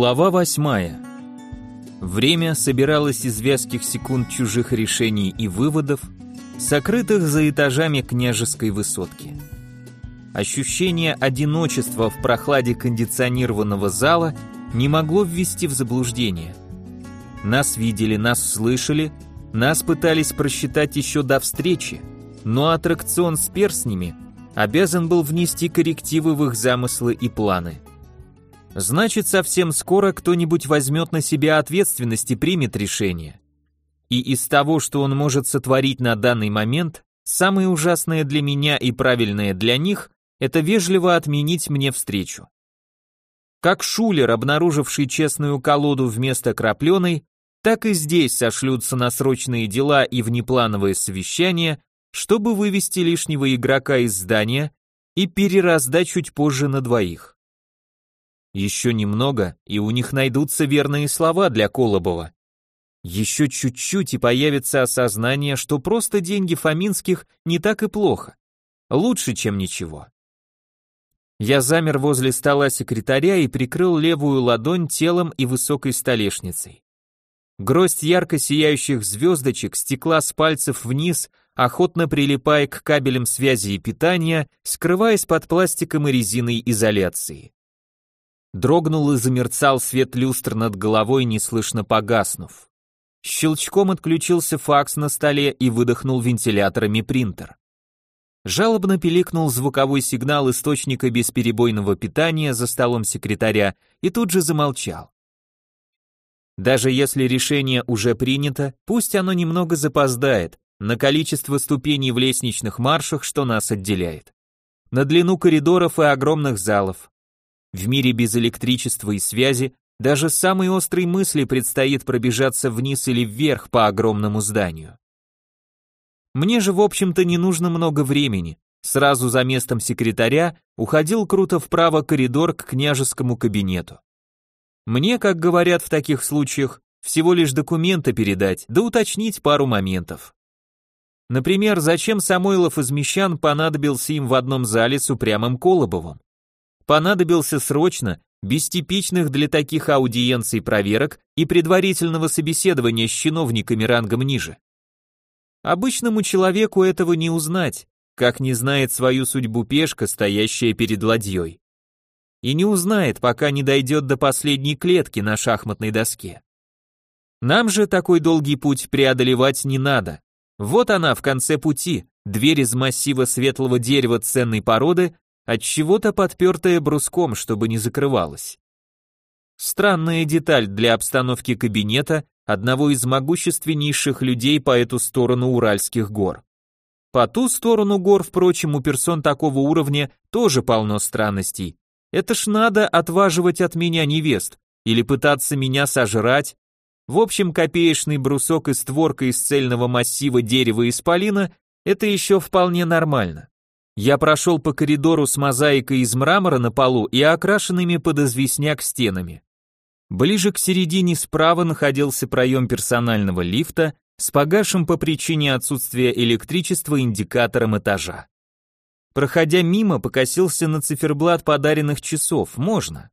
Глава восьмая. Время собиралось из вязких секунд чужих решений и выводов, сокрытых за этажами княжеской высотки. Ощущение одиночества в прохладе кондиционированного зала не могло ввести в заблуждение. Нас видели, нас слышали, нас пытались просчитать еще до встречи, но аттракцион с перстнями обязан был внести коррективы в их замыслы и планы. Значит, совсем скоро кто-нибудь возьмет на себя ответственность и примет решение. И из того, что он может сотворить на данный момент, самое ужасное для меня и правильное для них – это вежливо отменить мне встречу. Как шулер, обнаруживший честную колоду вместо крапленой, так и здесь сошлются на срочные дела и внеплановые совещания, чтобы вывести лишнего игрока из здания и перераздать чуть позже на двоих. Еще немного, и у них найдутся верные слова для Колобова. Еще чуть-чуть и появится осознание, что просто деньги Фоминских не так и плохо. Лучше, чем ничего. Я замер возле стола секретаря и прикрыл левую ладонь телом и высокой столешницей. Гроздь ярко сияющих звездочек стекла с пальцев вниз, охотно прилипая к кабелям связи и питания, скрываясь под пластиком и резиной изоляции. Дрогнул и замерцал свет люстр над головой, неслышно погаснув. Щелчком отключился факс на столе и выдохнул вентиляторами принтер. Жалобно пиликнул звуковой сигнал источника бесперебойного питания за столом секретаря и тут же замолчал. Даже если решение уже принято, пусть оно немного запоздает на количество ступеней в лестничных маршах, что нас отделяет. На длину коридоров и огромных залов, в мире без электричества и связи даже самой острой мысли предстоит пробежаться вниз или вверх по огромному зданию. Мне же, в общем-то, не нужно много времени. Сразу за местом секретаря уходил круто вправо коридор к княжескому кабинету. Мне, как говорят в таких случаях, всего лишь документы передать, да уточнить пару моментов. Например, зачем Самойлов из Мещан понадобился им в одном зале с упрямым Колобовым? Понадобился срочно, без типичных для таких аудиенций проверок и предварительного собеседования с чиновниками рангом ниже. Обычному человеку этого не узнать, как не знает свою судьбу пешка, стоящая перед ладьей. И не узнает, пока не дойдет до последней клетки на шахматной доске. Нам же такой долгий путь преодолевать не надо. Вот она в конце пути, дверь из массива светлого дерева ценной породы от чего-то подпертая бруском, чтобы не закрывалась. Странная деталь для обстановки кабинета одного из могущественнейших людей по эту сторону Уральских гор. По ту сторону гор, впрочем, у персон такого уровня тоже полно странностей. Это ж надо отваживать от меня невест или пытаться меня сожрать. В общем, копеечный брусок и створка из цельного массива дерева исполина – это еще вполне нормально. Я прошел по коридору с мозаикой из мрамора на полу и окрашенными под известняк стенами. Ближе к середине справа находился проем персонального лифта с погашим по причине отсутствия электричества индикатором этажа. Проходя мимо, покосился на циферблат подаренных часов, можно.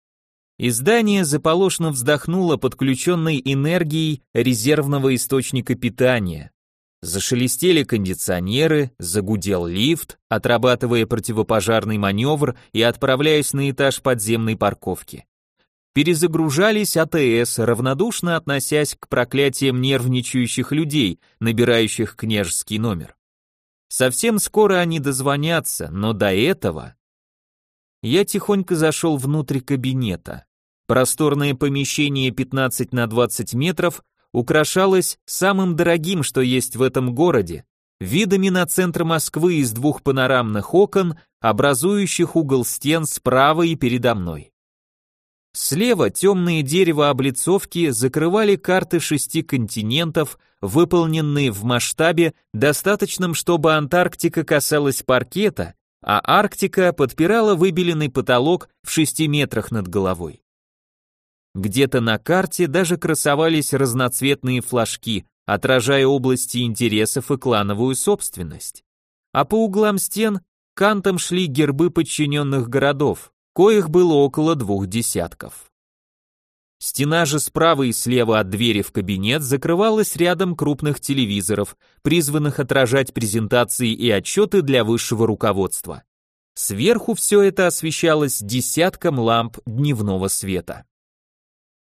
Издание заполошно вздохнуло подключенной энергией резервного источника питания. Зашелестели кондиционеры, загудел лифт, отрабатывая противопожарный маневр и отправляясь на этаж подземной парковки. Перезагружались АТС, равнодушно относясь к проклятиям нервничающих людей, набирающих княжеский номер. Совсем скоро они дозвонятся, но до этого... Я тихонько зашел внутрь кабинета. Просторное помещение 15 на 20 метров украшалась самым дорогим, что есть в этом городе, видами на центр Москвы из двух панорамных окон, образующих угол стен справа и передо мной. Слева темные дерево облицовки закрывали карты шести континентов, выполненные в масштабе, достаточном, чтобы Антарктика касалась паркета, а Арктика подпирала выбеленный потолок в шести метрах над головой. Где-то на карте даже красовались разноцветные флажки, отражая области интересов и клановую собственность. А по углам стен кантом шли гербы подчиненных городов, коих было около двух десятков. Стена же справа и слева от двери в кабинет закрывалась рядом крупных телевизоров, призванных отражать презентации и отчеты для высшего руководства. Сверху все это освещалось десятком ламп дневного света.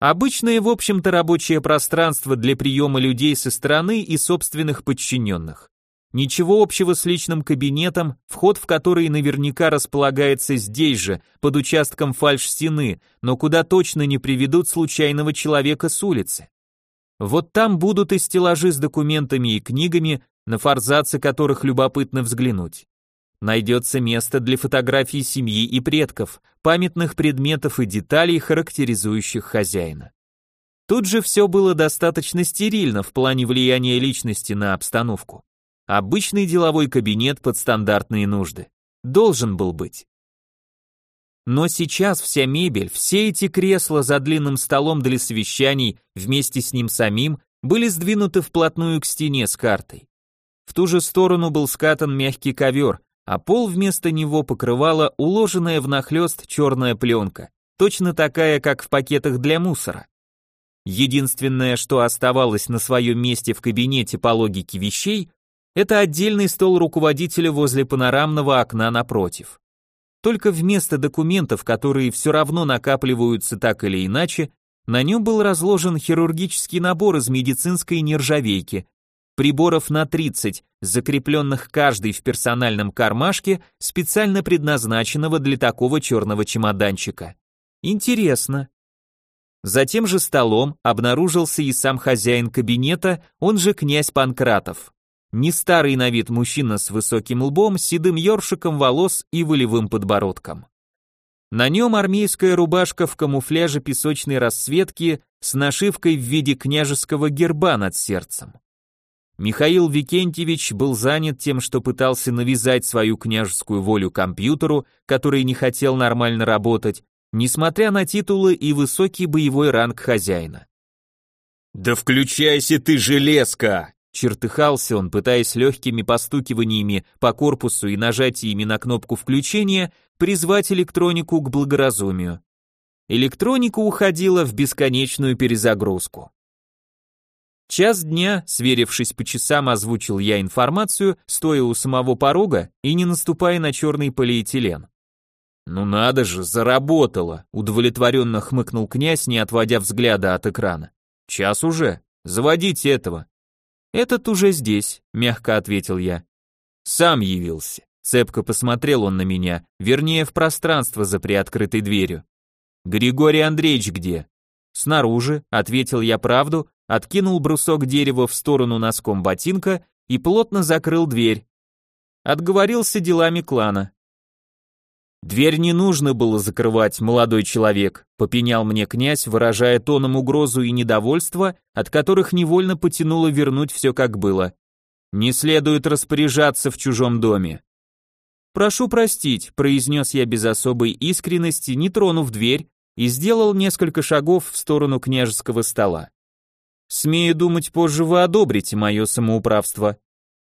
Обычное, в общем-то, рабочее пространство для приема людей со стороны и собственных подчиненных. Ничего общего с личным кабинетом, вход в который наверняка располагается здесь же, под участком фальш-стены, но куда точно не приведут случайного человека с улицы. Вот там будут и стеллажи с документами и книгами, на форзацы которых любопытно взглянуть. Найдется место для фотографий семьи и предков, памятных предметов и деталей, характеризующих хозяина. Тут же все было достаточно стерильно в плане влияния личности на обстановку. Обычный деловой кабинет под стандартные нужды. Должен был быть. Но сейчас вся мебель, все эти кресла за длинным столом для совещаний вместе с ним самим были сдвинуты вплотную к стене с картой. В ту же сторону был скатан мягкий ковер, а пол вместо него покрывала уложенная внахлёст черная пленка, точно такая, как в пакетах для мусора. Единственное, что оставалось на своем месте в кабинете по логике вещей, это отдельный стол руководителя возле панорамного окна напротив. Только вместо документов, которые все равно накапливаются так или иначе, на нем был разложен хирургический набор из медицинской нержавейки, приборов на 30, закрепленных каждый в персональном кармашке, специально предназначенного для такого черного чемоданчика. Интересно. За тем же столом обнаружился и сам хозяин кабинета, он же князь Панкратов. Не старый на вид мужчина с высоким лбом, седым ёршиком волос и волевым подбородком. На нем армейская рубашка в камуфляже песочной расцветки с нашивкой в виде княжеского герба над сердцем. Михаил Викентьевич был занят тем, что пытался навязать свою княжескую волю компьютеру, который не хотел нормально работать, несмотря на титулы и высокий боевой ранг хозяина. «Да включайся ты, железка!» Чертыхался он, пытаясь легкими постукиваниями по корпусу и нажатиями на кнопку включения призвать электронику к благоразумию. Электроника уходила в бесконечную перезагрузку. Час дня, сверившись по часам, озвучил я информацию, стоя у самого порога и не наступая на черный полиэтилен. «Ну надо же, заработало!» — удовлетворенно хмыкнул князь, не отводя взгляда от экрана. «Час уже. Заводите этого. «Этот уже здесь», — мягко ответил я. «Сам явился». Цепко посмотрел он на меня, вернее, в пространство за приоткрытой дверью. «Григорий Андреевич где?» «Снаружи», — ответил я правду, откинул брусок дерева в сторону носком ботинка и плотно закрыл дверь. Отговорился делами клана. «Дверь не нужно было закрывать, молодой человек», попенял мне князь, выражая тоном угрозу и недовольство, от которых невольно потянуло вернуть все как было. «Не следует распоряжаться в чужом доме». «Прошу простить», произнес я без особой искренности, не тронув дверь, и сделал несколько шагов в сторону княжеского стола. «Смею думать, позже вы одобрите мое самоуправство».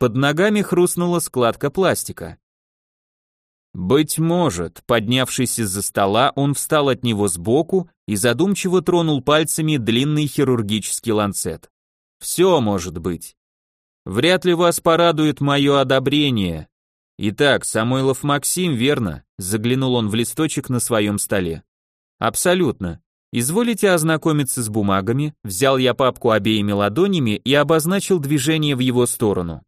Под ногами хрустнула складка пластика. Быть может, поднявшись из-за стола, он встал от него сбоку и задумчиво тронул пальцами длинный хирургический ланцет. Все может быть. Вряд ли вас порадует мое одобрение. Итак, Самойлов Максим, верно? Заглянул он в листочек на своем столе. Абсолютно. Изволите ознакомиться с бумагами, взял я папку обеими ладонями и обозначил движение в его сторону.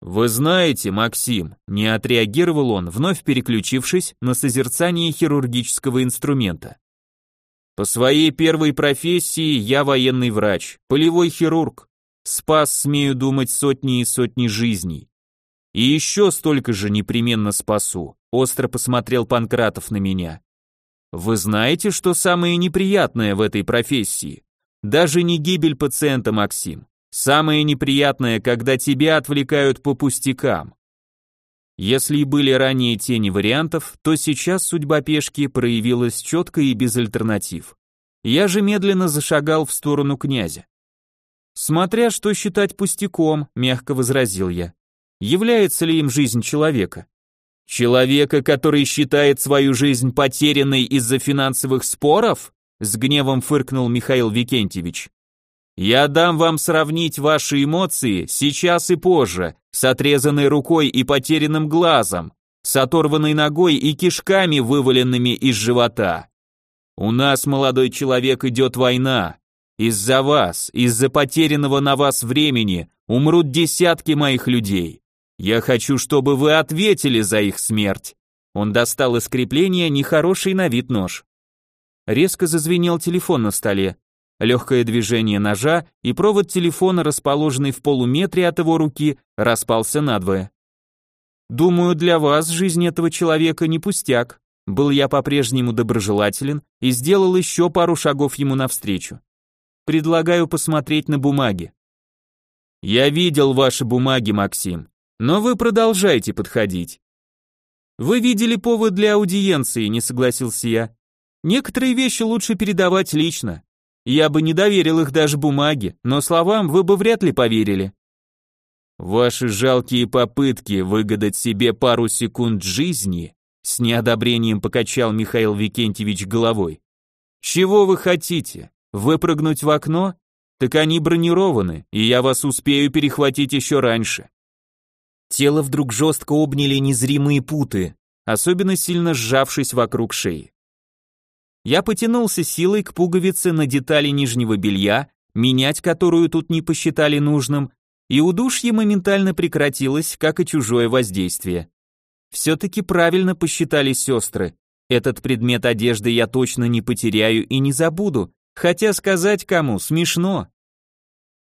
«Вы знаете, Максим», — не отреагировал он, вновь переключившись на созерцание хирургического инструмента. «По своей первой профессии я военный врач, полевой хирург. Спас, смею думать, сотни и сотни жизней. И еще столько же непременно спасу», — остро посмотрел Панкратов на меня. «Вы знаете, что самое неприятное в этой профессии? Даже не гибель пациента, Максим. Самое неприятное, когда тебя отвлекают по пустякам. Если и были ранее тени вариантов, то сейчас судьба пешки проявилась четко и без альтернатив. Я же медленно зашагал в сторону князя. Смотря что считать пустяком, мягко возразил я. Является ли им жизнь человека? Человека, который считает свою жизнь потерянной из-за финансовых споров? с гневом фыркнул Михаил Викентьевич. Я дам вам сравнить ваши эмоции сейчас и позже, с отрезанной рукой и потерянным глазом, с оторванной ногой и кишками, вываленными из живота. У нас, молодой человек, идет война. Из-за вас, из-за потерянного на вас времени умрут десятки моих людей. Я хочу, чтобы вы ответили за их смерть. Он достал из крепления нехороший на вид нож. Резко зазвенел телефон на столе. Легкое движение ножа, и провод телефона, расположенный в полуметре от его руки, распался надвое. «Думаю, для вас жизнь этого человека не пустяк», был я по-прежнему доброжелателен и сделал еще пару шагов ему навстречу. Предлагаю посмотреть на бумаги. Я видел ваши бумаги, Максим, но вы продолжаете подходить. Вы видели повод для аудиенции, не согласился я. Некоторые вещи лучше передавать лично. Я бы не доверил их даже бумаге, но словам вы бы вряд ли поверили. Ваши жалкие попытки выгадать себе пару секунд жизни с неодобрением покачал Михаил Викентьевич головой. Чего вы хотите? Выпрыгнуть в окно? Так они бронированы, и я вас успею перехватить еще раньше. Тело вдруг жестко обняли незримые путы, особенно сильно сжавшись вокруг шеи. Я потянулся силой к пуговице на детали нижнего белья, менять которую тут не посчитали нужным, и удушье моментально прекратилось, как и чужое воздействие. Все-таки правильно посчитали сестры. Этот предмет одежды я точно не потеряю и не забуду, хотя сказать кому смешно.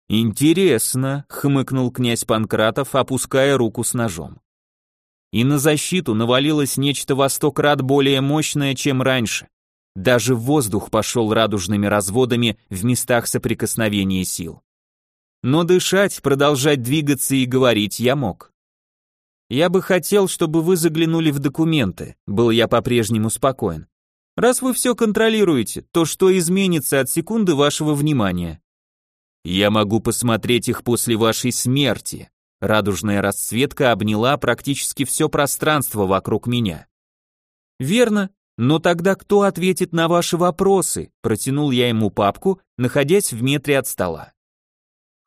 Интересно, хмыкнул князь Панкратов, опуская руку с ножом. И на защиту навалилось нечто во сто крат более мощное, чем раньше. Даже воздух пошел радужными разводами в местах соприкосновения сил. Но дышать, продолжать двигаться и говорить я мог. Я бы хотел, чтобы вы заглянули в документы, был я по-прежнему спокоен. Раз вы все контролируете, то что изменится от секунды вашего внимания? Я могу посмотреть их после вашей смерти. Радужная расцветка обняла практически все пространство вокруг меня. Верно, но тогда кто ответит на ваши вопросы? Протянул я ему папку, находясь в метре от стола.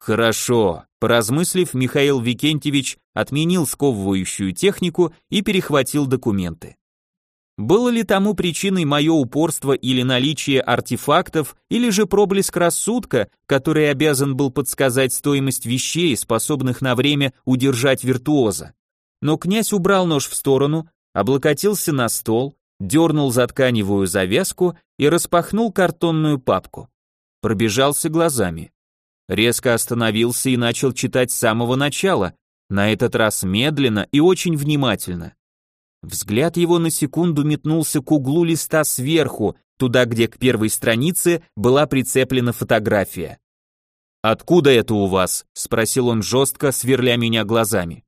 Хорошо, поразмыслив, Михаил Викентьевич отменил сковывающую технику и перехватил документы. Было ли тому причиной мое упорство или наличие артефактов, или же проблеск рассудка, который обязан был подсказать стоимость вещей, способных на время удержать виртуоза? Но князь убрал нож в сторону, облокотился на стол, дернул за тканевую завязку и распахнул картонную папку. Пробежался глазами резко остановился и начал читать с самого начала, на этот раз медленно и очень внимательно. Взгляд его на секунду метнулся к углу листа сверху, туда, где к первой странице была прицеплена фотография. «Откуда это у вас?» – спросил он жестко, сверля меня глазами.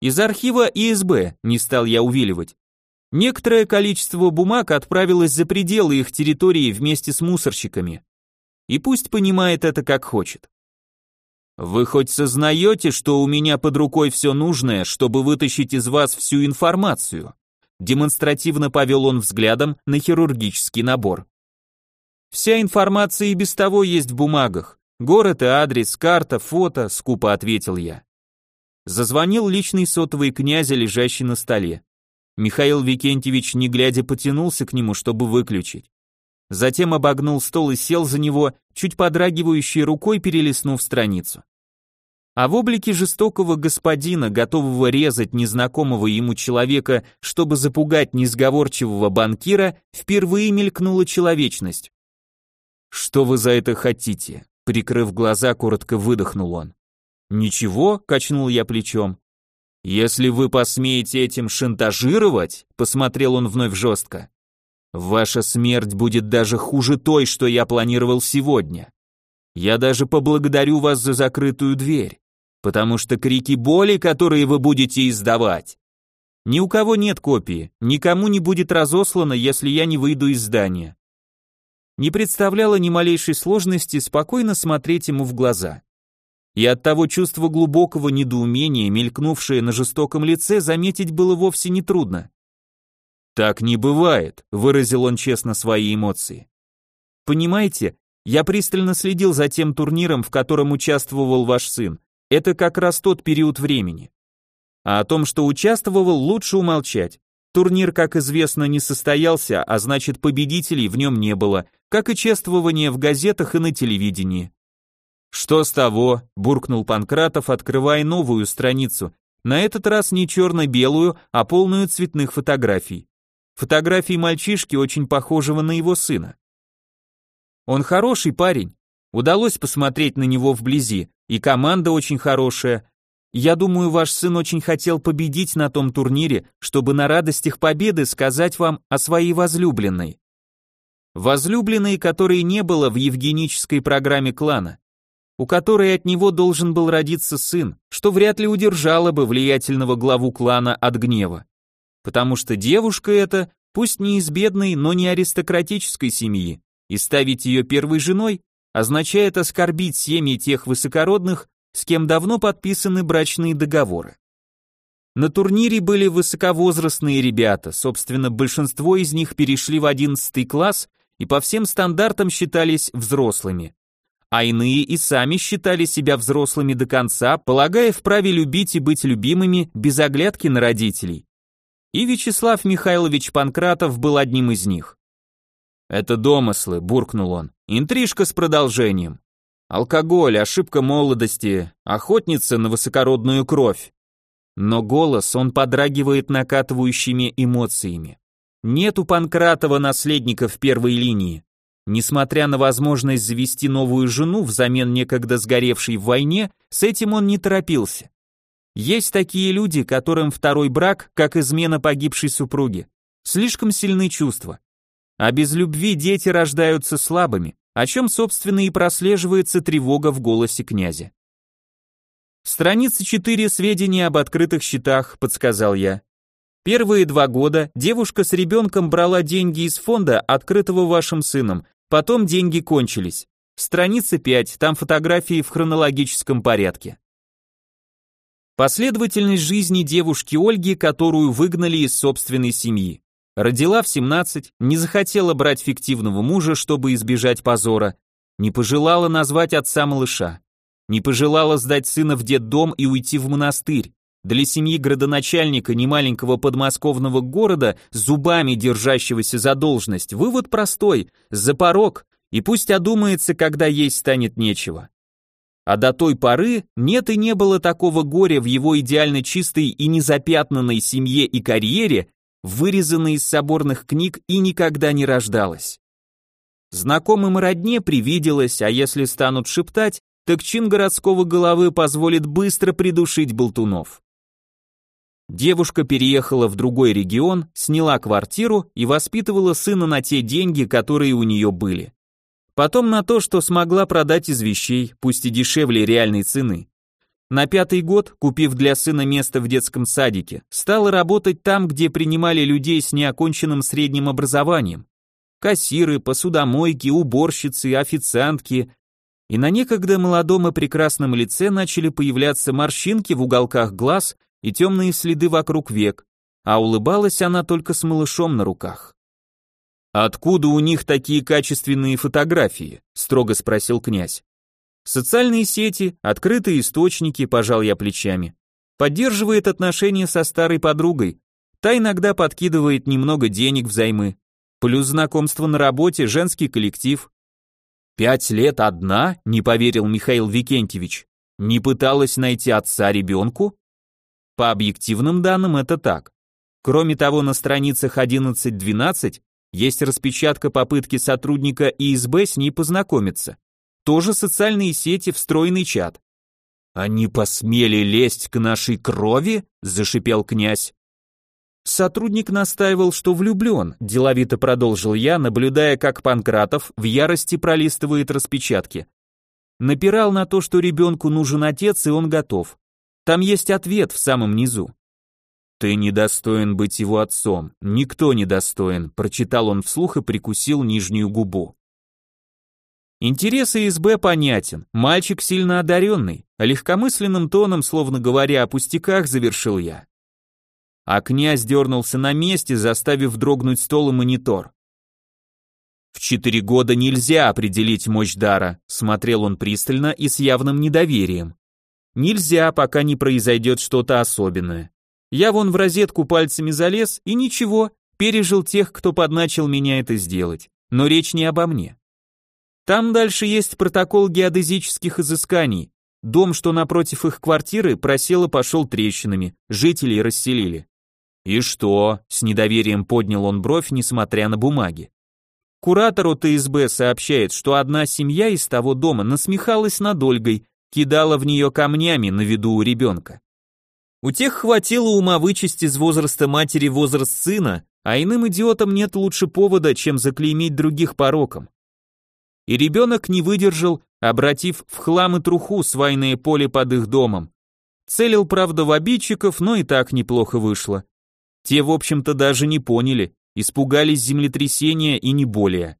«Из архива ИСБ», – не стал я увиливать. Некоторое количество бумаг отправилось за пределы их территории вместе с мусорщиками и пусть понимает это как хочет. Вы хоть сознаете, что у меня под рукой все нужное, чтобы вытащить из вас всю информацию? Демонстративно повел он взглядом на хирургический набор. Вся информация и без того есть в бумагах. Город и адрес, карта, фото, скупо ответил я. Зазвонил личный сотовый князя, лежащий на столе. Михаил Викентьевич, не глядя, потянулся к нему, чтобы выключить затем обогнул стол и сел за него, чуть подрагивающей рукой перелистнув страницу. А в облике жестокого господина, готового резать незнакомого ему человека, чтобы запугать несговорчивого банкира, впервые мелькнула человечность. «Что вы за это хотите?» Прикрыв глаза, коротко выдохнул он. «Ничего», — качнул я плечом. «Если вы посмеете этим шантажировать», — посмотрел он вновь жестко, Ваша смерть будет даже хуже той, что я планировал сегодня. Я даже поблагодарю вас за закрытую дверь, потому что крики боли, которые вы будете издавать, ни у кого нет копии, никому не будет разослано, если я не выйду из здания. Не представляло ни малейшей сложности спокойно смотреть ему в глаза. И от того чувства глубокого недоумения, мелькнувшее на жестоком лице, заметить было вовсе не трудно. «Так не бывает», — выразил он честно свои эмоции. Понимаете, я пристально следил за тем турниром, в котором участвовал ваш сын. Это как раз тот период времени. А о том, что участвовал, лучше умолчать. Турнир, как известно, не состоялся, а значит победителей в нем не было, как и чествование в газетах и на телевидении. «Что с того?» – буркнул Панкратов, открывая новую страницу, на этот раз не черно-белую, а полную цветных фотографий. Фотографии мальчишки, очень похожего на его сына. Он хороший парень. Удалось посмотреть на него вблизи, и команда очень хорошая. Я думаю, ваш сын очень хотел победить на том турнире, чтобы на радостях победы сказать вам о своей возлюбленной. Возлюбленной, которой не было в евгенической программе клана у которой от него должен был родиться сын, что вряд ли удержало бы влиятельного главу клана от гнева. Потому что девушка эта, пусть не из бедной, но не аристократической семьи, и ставить ее первой женой означает оскорбить семьи тех высокородных, с кем давно подписаны брачные договоры. На турнире были высоковозрастные ребята, собственно, большинство из них перешли в 11 класс и по всем стандартам считались взрослыми а иные и сами считали себя взрослыми до конца, полагая вправе любить и быть любимыми без оглядки на родителей. И Вячеслав Михайлович Панкратов был одним из них. «Это домыслы», — буркнул он, — «интрижка с продолжением. Алкоголь, ошибка молодости, охотница на высокородную кровь». Но голос он подрагивает накатывающими эмоциями. Нет у Панкратова наследника в первой линии. Несмотря на возможность завести новую жену взамен некогда сгоревшей в войне, с этим он не торопился. Есть такие люди, которым второй брак, как измена погибшей супруги. Слишком сильны чувства. А без любви дети рождаются слабыми, о чем, собственно, и прослеживается тревога в голосе князя. Страница 4 сведения об открытых счетах, подсказал я. Первые два года девушка с ребенком брала деньги из фонда, открытого вашим сыном, потом деньги кончились. Страница 5, там фотографии в хронологическом порядке. Последовательность жизни девушки Ольги, которую выгнали из собственной семьи. Родила в 17, не захотела брать фиктивного мужа, чтобы избежать позора, не пожелала назвать отца малыша, не пожелала сдать сына в детдом и уйти в монастырь, для семьи градоначальника немаленького подмосковного города, зубами держащегося за должность, вывод простой – за порог, и пусть одумается, когда есть станет нечего. А до той поры нет и не было такого горя в его идеально чистой и незапятнанной семье и карьере, вырезанной из соборных книг и никогда не рождалось. Знакомым и родне привиделось, а если станут шептать, так чин городского головы позволит быстро придушить болтунов. Девушка переехала в другой регион, сняла квартиру и воспитывала сына на те деньги, которые у нее были. Потом на то, что смогла продать из вещей, пусть и дешевле реальной цены. На пятый год, купив для сына место в детском садике, стала работать там, где принимали людей с неоконченным средним образованием. Кассиры, посудомойки, уборщицы, официантки. И на некогда молодом и прекрасном лице начали появляться морщинки в уголках глаз и темные следы вокруг век, а улыбалась она только с малышом на руках. «Откуда у них такие качественные фотографии?» – строго спросил князь. «Социальные сети, открытые источники», – пожал я плечами. «Поддерживает отношения со старой подругой. Та иногда подкидывает немного денег взаймы. Плюс знакомство на работе, женский коллектив». «Пять лет одна?» – не поверил Михаил Викентьевич. «Не пыталась найти отца ребенку?» По объективным данным это так. Кроме того, на страницах 11-12 есть распечатка попытки сотрудника ИСБ с ней познакомиться. Тоже социальные сети, встроенный чат. «Они посмели лезть к нашей крови?» – зашипел князь. Сотрудник настаивал, что влюблен, деловито продолжил я, наблюдая, как Панкратов в ярости пролистывает распечатки. Напирал на то, что ребенку нужен отец, и он готов. Там есть ответ в самом низу. «Ты недостоин быть его отцом, никто не достоин», прочитал он вслух и прикусил нижнюю губу. Интерес ИСБ понятен, мальчик сильно одаренный, легкомысленным тоном, словно говоря о пустяках, завершил я. А князь дернулся на месте, заставив дрогнуть стол и монитор. В четыре года нельзя определить мощь дара, смотрел он пристально и с явным недоверием. Нельзя, пока не произойдет что-то особенное. Я вон в розетку пальцами залез и ничего, пережил тех, кто подначил меня это сделать. Но речь не обо мне. Там дальше есть протокол геодезических изысканий. Дом, что напротив их квартиры, просел и пошел трещинами, жителей расселили. «И что?» — с недоверием поднял он бровь, несмотря на бумаги. Куратору ТСБ сообщает, что одна семья из того дома насмехалась над Ольгой, кидала в нее камнями на виду у ребенка. У тех хватило ума вычесть из возраста матери возраст сына, а иным идиотам нет лучше повода, чем заклеймить других пороком. И ребенок не выдержал, обратив в хлам и труху свайное поле под их домом. Целил, правда, в обидчиков, но и так неплохо вышло. Те, в общем-то, даже не поняли, испугались землетрясения и не более.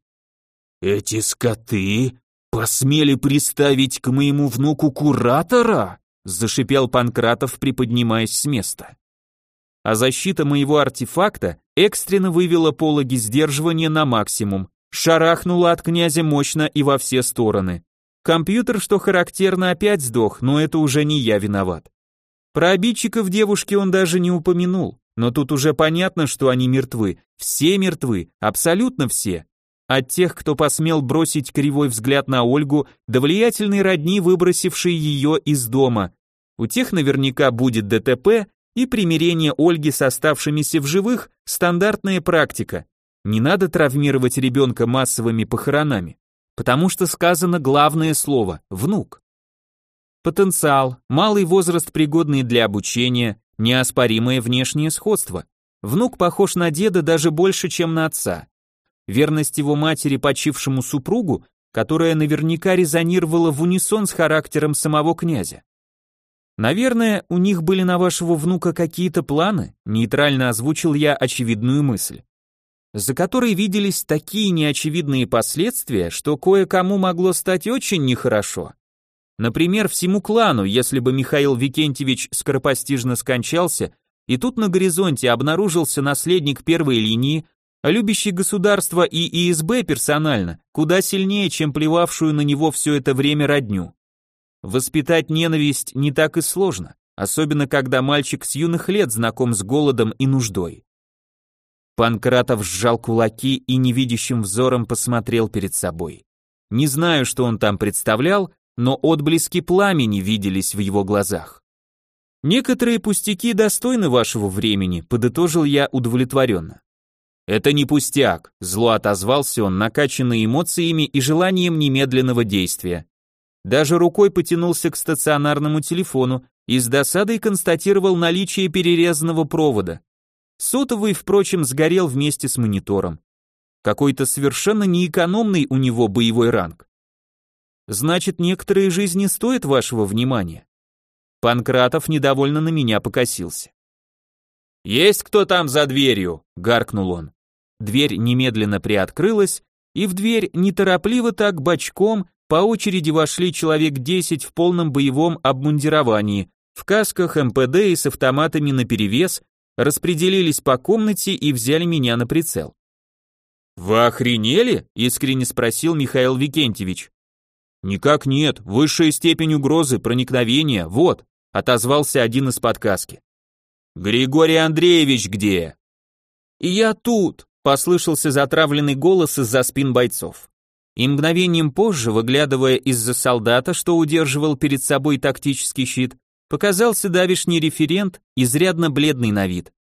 «Эти скоты посмели приставить к моему внуку куратора?» зашипел Панкратов, приподнимаясь с места. А защита моего артефакта экстренно вывела пологи сдерживания на максимум, шарахнула от князя мощно и во все стороны. Компьютер, что характерно, опять сдох, но это уже не я виноват. Про обидчиков девушки он даже не упомянул. Но тут уже понятно, что они мертвы. Все мертвы, абсолютно все. От тех, кто посмел бросить кривой взгляд на Ольгу, до влиятельной родни, выбросившей ее из дома. У тех наверняка будет ДТП, и примирение Ольги с оставшимися в живых – стандартная практика. Не надо травмировать ребенка массовыми похоронами, потому что сказано главное слово – внук. Потенциал, малый возраст, пригодный для обучения, Неоспоримое внешнее сходство. Внук похож на деда даже больше, чем на отца. Верность его матери почившему супругу, которая наверняка резонировала в унисон с характером самого князя. Наверное, у них были на вашего внука какие-то планы, нейтрально озвучил я очевидную мысль, за которой виделись такие неочевидные последствия, что кое-кому могло стать очень нехорошо. Например, всему клану, если бы Михаил Викентьевич скоропостижно скончался, и тут на горизонте обнаружился наследник первой линии, любящий государство и ИСБ персонально, куда сильнее, чем плевавшую на него все это время родню. Воспитать ненависть не так и сложно, особенно когда мальчик с юных лет знаком с голодом и нуждой. Панкратов сжал кулаки и невидящим взором посмотрел перед собой. Не знаю, что он там представлял, но отблески пламени виделись в его глазах. Некоторые пустяки достойны вашего времени, подытожил я удовлетворенно. Это не пустяк, зло отозвался он, накачанный эмоциями и желанием немедленного действия. Даже рукой потянулся к стационарному телефону и с досадой констатировал наличие перерезанного провода. Сотовый, впрочем, сгорел вместе с монитором. Какой-то совершенно неэкономный у него боевой ранг. Значит, некоторые жизни стоят вашего внимания. Панкратов недовольно на меня покосился. «Есть кто там за дверью?» — гаркнул он. Дверь немедленно приоткрылась, и в дверь неторопливо так бочком по очереди вошли человек десять в полном боевом обмундировании, в касках МПД и с автоматами наперевес, распределились по комнате и взяли меня на прицел. «Вы охренели?» — искренне спросил Михаил Викентьевич. «Никак нет, высшая степень угрозы, проникновения, вот», отозвался один из подказки. «Григорий Андреевич где?» «И я тут», послышался затравленный голос из-за спин бойцов. И мгновением позже, выглядывая из-за солдата, что удерживал перед собой тактический щит, показался давишний референт, изрядно бледный на вид.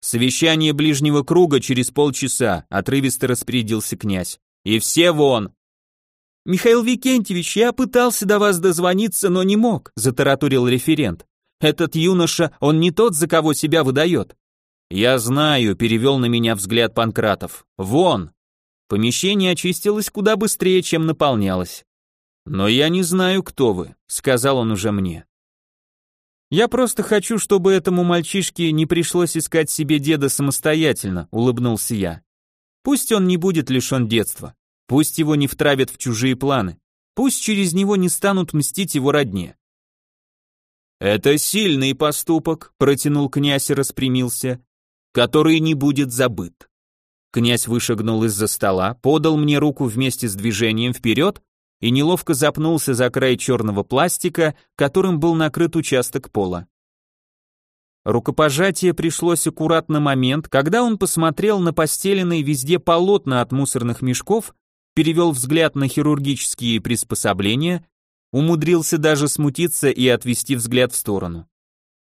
«Совещание ближнего круга через полчаса», отрывисто распорядился князь. «И все вон!» «Михаил Викентьевич, я пытался до вас дозвониться, но не мог», затараторил референт. «Этот юноша, он не тот, за кого себя выдает». «Я знаю», перевел на меня взгляд Панкратов. «Вон!» Помещение очистилось куда быстрее, чем наполнялось. «Но я не знаю, кто вы», — сказал он уже мне. «Я просто хочу, чтобы этому мальчишке не пришлось искать себе деда самостоятельно», — улыбнулся я. «Пусть он не будет лишен детства. Пусть его не втравят в чужие планы. Пусть через него не станут мстить его родне. «Это сильный поступок», — протянул князь и распрямился, «который не будет забыт. Князь вышагнул из-за стола, подал мне руку вместе с движением вперед и неловко запнулся за край черного пластика, которым был накрыт участок пола. Рукопожатие пришлось аккуратно момент, когда он посмотрел на постеленные везде полотна от мусорных мешков, перевел взгляд на хирургические приспособления, умудрился даже смутиться и отвести взгляд в сторону.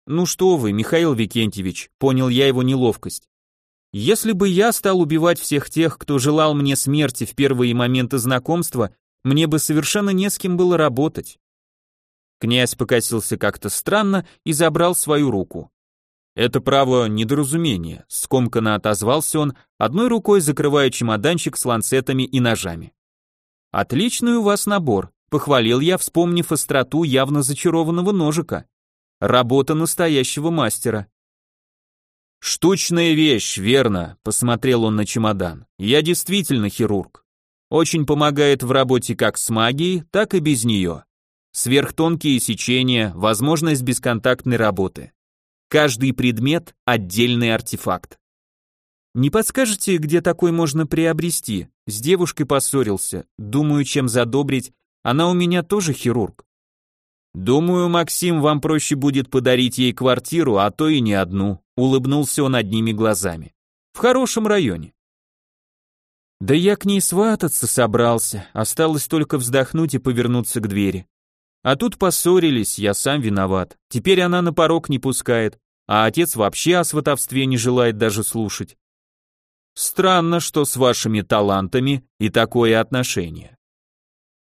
«Ну что вы, Михаил Викентьевич», понял я его неловкость. «Если бы я стал убивать всех тех, кто желал мне смерти в первые моменты знакомства, мне бы совершенно не с кем было работать». Князь покосился как-то странно и забрал свою руку. «Это право недоразумение», — скомканно отозвался он, одной рукой закрывая чемоданчик с ланцетами и ножами. «Отличный у вас набор», — похвалил я, вспомнив остроту явно зачарованного ножика. «Работа настоящего мастера». «Штучная вещь, верно», — посмотрел он на чемодан. «Я действительно хирург. Очень помогает в работе как с магией, так и без нее. Сверхтонкие сечения, возможность бесконтактной работы. Каждый предмет – отдельный артефакт. Не подскажете, где такой можно приобрести? С девушкой поссорился, думаю, чем задобрить, она у меня тоже хирург. Думаю, Максим, вам проще будет подарить ей квартиру, а то и не одну, улыбнулся он одними глазами. В хорошем районе. Да я к ней свататься собрался, осталось только вздохнуть и повернуться к двери. А тут поссорились, я сам виноват. Теперь она на порог не пускает, а отец вообще о сватовстве не желает даже слушать. Странно, что с вашими талантами и такое отношение.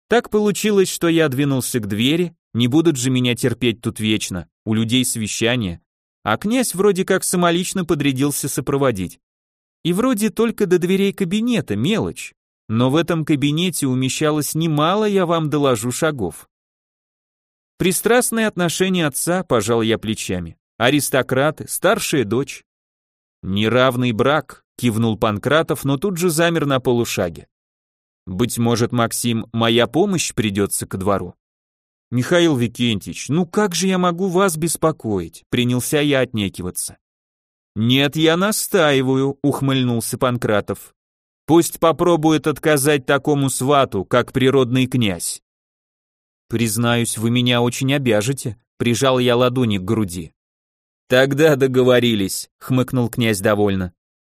Так получилось, что я двинулся к двери, не будут же меня терпеть тут вечно, у людей совещание, а князь вроде как самолично подрядился сопроводить. И вроде только до дверей кабинета, мелочь, но в этом кабинете умещалось немало, я вам доложу, шагов. Пристрастное отношение отца, пожал я плечами. Аристократы, старшая дочь. Неравный брак, кивнул Панкратов, но тут же замер на полушаге. Быть может, Максим, моя помощь придется ко двору. Михаил Викентьевич, ну как же я могу вас беспокоить? Принялся я отнекиваться. Нет, я настаиваю, ухмыльнулся Панкратов. Пусть попробует отказать такому свату, как природный князь. Признаюсь, вы меня очень обяжете, прижал я ладони к груди. Тогда договорились, хмыкнул князь довольно.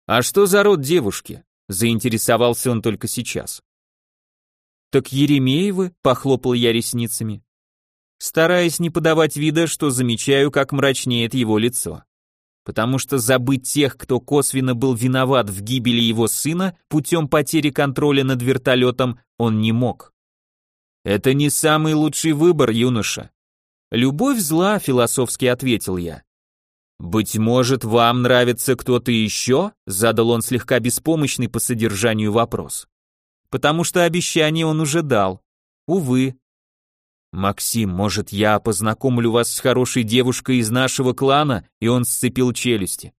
А что за род девушки? Заинтересовался он только сейчас. Так Еремеевы, похлопал я ресницами, стараясь не подавать вида, что замечаю, как мрачнеет его лицо. Потому что забыть тех, кто косвенно был виноват в гибели его сына путем потери контроля над вертолетом, он не мог. Это не самый лучший выбор, юноша. Любовь зла, философски ответил я. Быть может, вам нравится кто-то еще? Задал он слегка беспомощный по содержанию вопрос. Потому что обещание он уже дал. Увы. Максим, может, я познакомлю вас с хорошей девушкой из нашего клана? И он сцепил челюсти.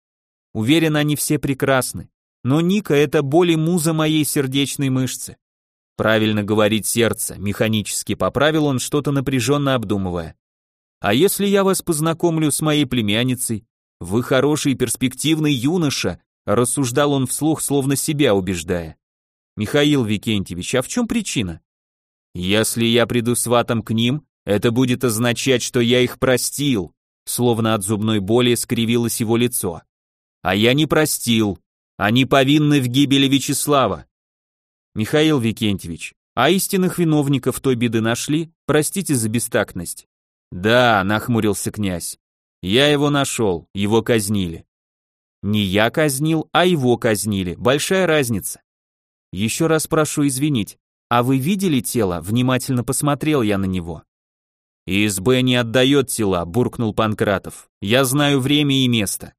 Уверен, они все прекрасны. Но Ника это более муза моей сердечной мышцы. Правильно говорить сердце, механически поправил он, что-то напряженно обдумывая. А если я вас познакомлю с моей племянницей? Вы хороший перспективный юноша, рассуждал он вслух, словно себя убеждая. Михаил Викентьевич, а в чем причина? Если я приду с к ним, это будет означать, что я их простил, словно от зубной боли скривилось его лицо. А я не простил. Они повинны в гибели Вячеслава. Михаил Викентьевич, а истинных виновников той беды нашли? Простите за бестактность. Да, нахмурился князь. Я его нашел, его казнили. Не я казнил, а его казнили. Большая разница. Еще раз прошу извинить. А вы видели тело? Внимательно посмотрел я на него. ИСБ не отдает тела, буркнул Панкратов. Я знаю время и место.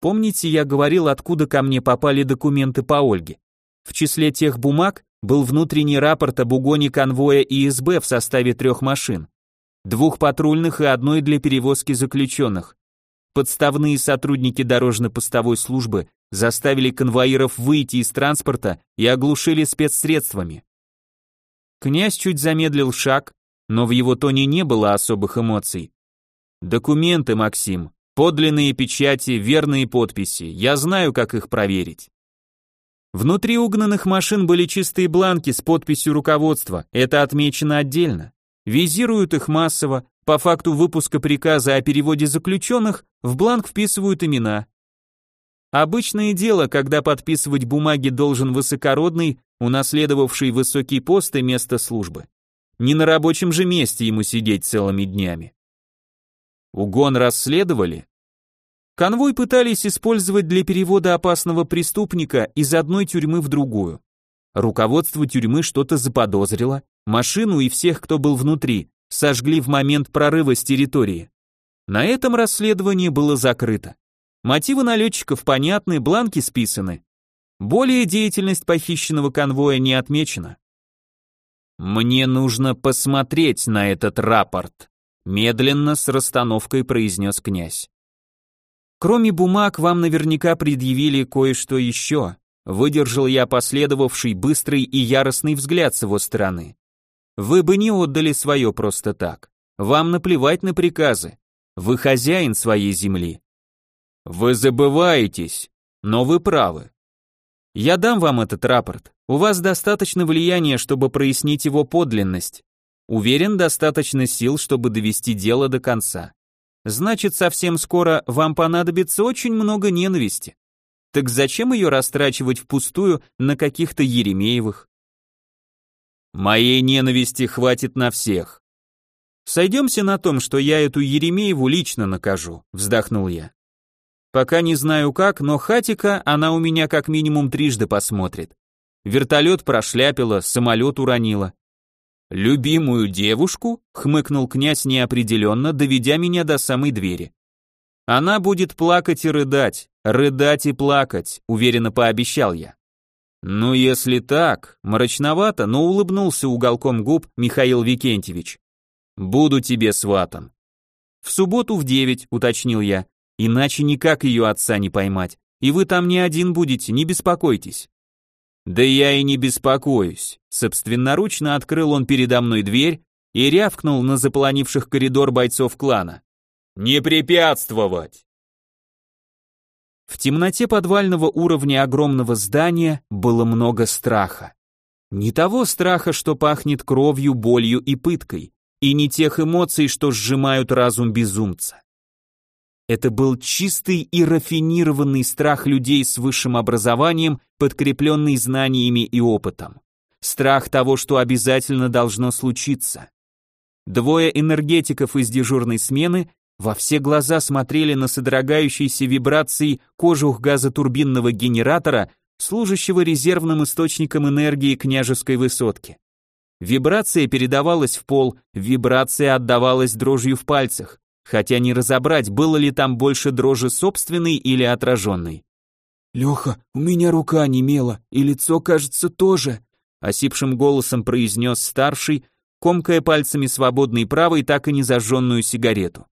Помните, я говорил, откуда ко мне попали документы по Ольге? В числе тех бумаг был внутренний рапорт об угоне конвоя ИСБ в составе трех машин, двух патрульных и одной для перевозки заключенных. Подставные сотрудники дорожно-постовой службы заставили конвоиров выйти из транспорта и оглушили спецсредствами. Князь чуть замедлил шаг, но в его тоне не было особых эмоций. «Документы, Максим, подлинные печати, верные подписи, я знаю, как их проверить». Внутри угнанных машин были чистые бланки с подписью руководства, это отмечено отдельно. Визируют их массово, по факту выпуска приказа о переводе заключенных в бланк вписывают имена. Обычное дело, когда подписывать бумаги должен высокородный, унаследовавший высокий пост и место службы. Не на рабочем же месте ему сидеть целыми днями. Угон расследовали? Конвой пытались использовать для перевода опасного преступника из одной тюрьмы в другую. Руководство тюрьмы что-то заподозрило, машину и всех, кто был внутри, сожгли в момент прорыва с территории. На этом расследование было закрыто. Мотивы налетчиков понятны, бланки списаны. Более деятельность похищенного конвоя не отмечена. «Мне нужно посмотреть на этот рапорт», медленно с расстановкой произнес князь. Кроме бумаг, вам наверняка предъявили кое-что еще. Выдержал я последовавший быстрый и яростный взгляд с его стороны. Вы бы не отдали свое просто так. Вам наплевать на приказы. Вы хозяин своей земли. Вы забываетесь, но вы правы. Я дам вам этот рапорт. У вас достаточно влияния, чтобы прояснить его подлинность. Уверен, достаточно сил, чтобы довести дело до конца. Значит, совсем скоро вам понадобится очень много ненависти. Так зачем ее растрачивать впустую на каких-то Еремеевых? Моей ненависти хватит на всех. Сойдемся на том, что я эту Еремееву лично накажу, вздохнул я. Пока не знаю как, но хатика она у меня как минимум трижды посмотрит. Вертолет прошляпила, самолет уронила. «Любимую девушку?» — хмыкнул князь неопределенно, доведя меня до самой двери. «Она будет плакать и рыдать, рыдать и плакать», — уверенно пообещал я. «Ну, если так», — мрачновато, но улыбнулся уголком губ Михаил Викентьевич. «Буду тебе сватом». «В субботу в девять», — уточнил я. Иначе никак ее отца не поймать. И вы там не один будете, не беспокойтесь. Да я и не беспокоюсь. Собственноручно открыл он передо мной дверь и рявкнул на заполонивших коридор бойцов клана. Не препятствовать! В темноте подвального уровня огромного здания было много страха. Не того страха, что пахнет кровью, болью и пыткой, и не тех эмоций, что сжимают разум безумца. Это был чистый и рафинированный страх людей с высшим образованием, подкрепленный знаниями и опытом. Страх того, что обязательно должно случиться. Двое энергетиков из дежурной смены во все глаза смотрели на содрогающиеся вибрации кожух газотурбинного генератора, служащего резервным источником энергии княжеской высотки. Вибрация передавалась в пол, вибрация отдавалась дрожью в пальцах хотя не разобрать, было ли там больше дрожи собственной или отраженной. «Леха, у меня рука немела, и лицо, кажется, тоже», осипшим голосом произнес старший, комкая пальцами свободной правой так и не зажженную сигарету.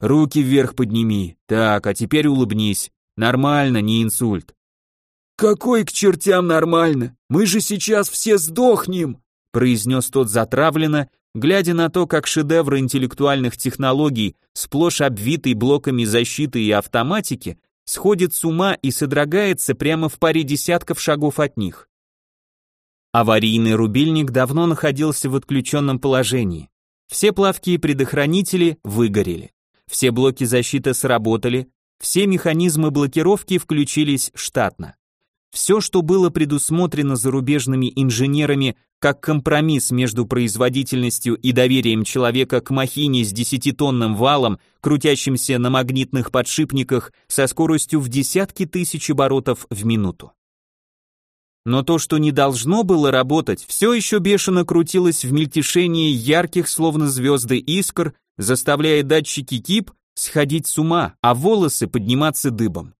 «Руки вверх подними. Так, а теперь улыбнись. Нормально, не инсульт». «Какой к чертям нормально? Мы же сейчас все сдохнем!» произнес тот затравленно, глядя на то, как шедевры интеллектуальных технологий, сплошь обвитый блоками защиты и автоматики, сходит с ума и содрогается прямо в паре десятков шагов от них. Аварийный рубильник давно находился в отключенном положении. Все плавки и предохранители выгорели. Все блоки защиты сработали, все механизмы блокировки включились штатно. Все, что было предусмотрено зарубежными инженерами как компромисс между производительностью и доверием человека к махине с десятитонным валом, крутящимся на магнитных подшипниках со скоростью в десятки тысяч оборотов в минуту. Но то, что не должно было работать, все еще бешено крутилось в мельтешении ярких, словно звезды искр, заставляя датчики КИП сходить с ума, а волосы подниматься дыбом.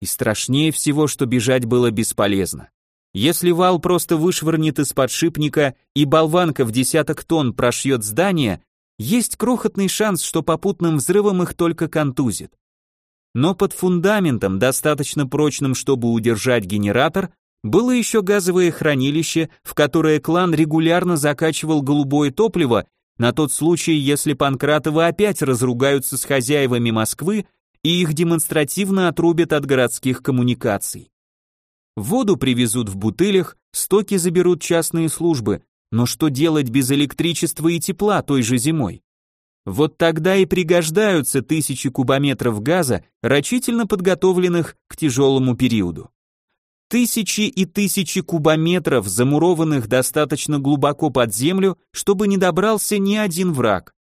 И страшнее всего, что бежать было бесполезно. Если вал просто вышвырнет из подшипника и болванка в десяток тонн прошьет здание, есть крохотный шанс, что попутным взрывом их только контузит. Но под фундаментом, достаточно прочным, чтобы удержать генератор, было еще газовое хранилище, в которое клан регулярно закачивал голубое топливо на тот случай, если Панкратовы опять разругаются с хозяевами Москвы и их демонстративно отрубят от городских коммуникаций. Воду привезут в бутылях, стоки заберут частные службы, но что делать без электричества и тепла той же зимой? Вот тогда и пригождаются тысячи кубометров газа, рачительно подготовленных к тяжелому периоду. Тысячи и тысячи кубометров, замурованных достаточно глубоко под землю, чтобы не добрался ни один враг.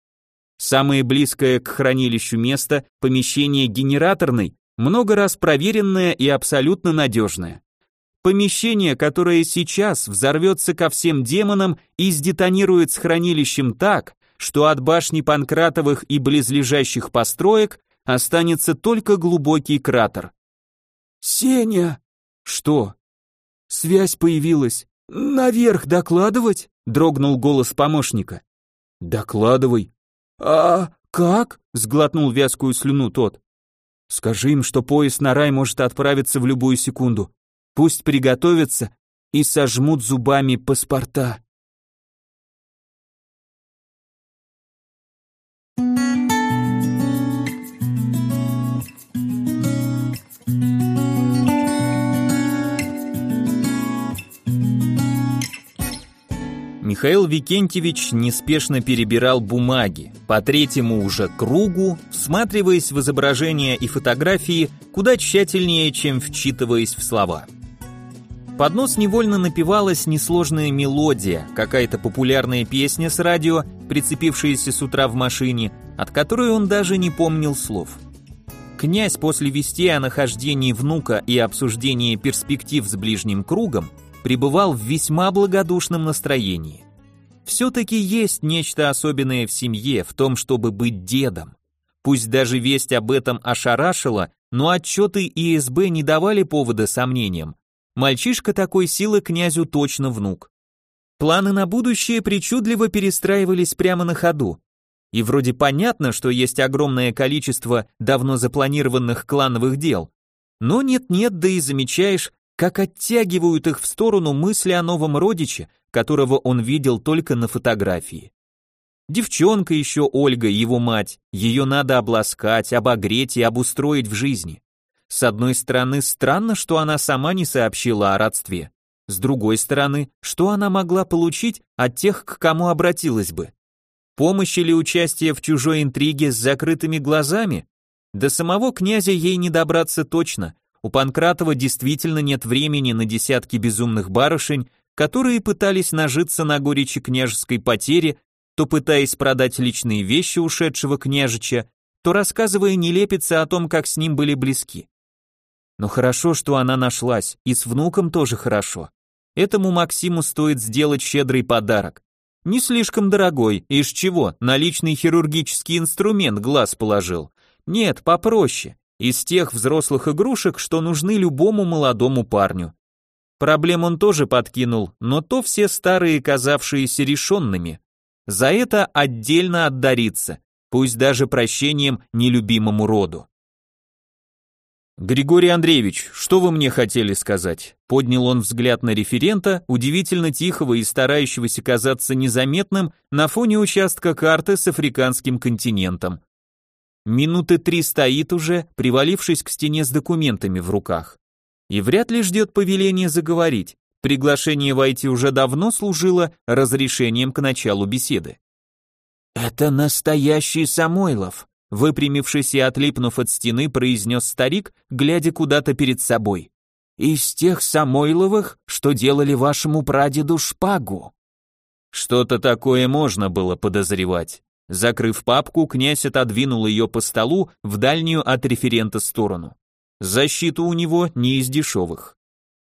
Самое близкое к хранилищу место – помещение генераторной, много раз проверенное и абсолютно надежное. Помещение, которое сейчас взорвется ко всем демонам и сдетонирует с хранилищем так, что от башни Панкратовых и близлежащих построек останется только глубокий кратер. «Сеня!» «Что?» «Связь появилась. Наверх докладывать?» дрогнул голос помощника. «Докладывай». «А как?» сглотнул вязкую слюну тот. «Скажи им, что поезд на рай может отправиться в любую секунду. Пусть приготовятся и сожмут зубами паспорта». Михаил Викентьевич неспешно перебирал бумаги, по третьему уже кругу, всматриваясь в изображения и фотографии куда тщательнее, чем вчитываясь в слова. Под нос невольно напевалась несложная мелодия, какая-то популярная песня с радио, прицепившаяся с утра в машине, от которой он даже не помнил слов. Князь после вести о нахождении внука и обсуждении перспектив с ближним кругом пребывал в весьма благодушном настроении. Все-таки есть нечто особенное в семье, в том, чтобы быть дедом. Пусть даже весть об этом ошарашила, но отчеты ИСБ не давали повода сомнениям. Мальчишка такой силы князю точно внук. Планы на будущее причудливо перестраивались прямо на ходу. И вроде понятно, что есть огромное количество давно запланированных клановых дел. Но нет-нет, да и замечаешь, как оттягивают их в сторону мысли о новом родиче, которого он видел только на фотографии. Девчонка еще Ольга, его мать, ее надо обласкать, обогреть и обустроить в жизни. С одной стороны, странно, что она сама не сообщила о родстве. С другой стороны, что она могла получить от тех, к кому обратилась бы? Помощь или участие в чужой интриге с закрытыми глазами? До самого князя ей не добраться точно, у Панкратова действительно нет времени на десятки безумных барышень, которые пытались нажиться на горечи княжеской потери, то пытаясь продать личные вещи ушедшего княжича, то рассказывая нелепицы о том, как с ним были близки. Но хорошо, что она нашлась, и с внуком тоже хорошо. Этому Максиму стоит сделать щедрый подарок. Не слишком дорогой, из чего, наличный хирургический инструмент глаз положил. Нет, попроще из тех взрослых игрушек, что нужны любому молодому парню. Проблем он тоже подкинул, но то все старые, казавшиеся решенными. За это отдельно отдариться, пусть даже прощением нелюбимому роду. «Григорий Андреевич, что вы мне хотели сказать?» Поднял он взгляд на референта, удивительно тихого и старающегося казаться незаметным на фоне участка карты с африканским континентом. Минуты три стоит уже, привалившись к стене с документами в руках. И вряд ли ждет повеления заговорить. Приглашение войти уже давно служило разрешением к началу беседы. «Это настоящий Самойлов», выпрямившись и отлипнув от стены, произнес старик, глядя куда-то перед собой. «Из тех Самойловых, что делали вашему прадеду шпагу». Что-то такое можно было подозревать. Закрыв папку, князь отодвинул ее по столу в дальнюю от референта сторону. Защита у него не из дешевых.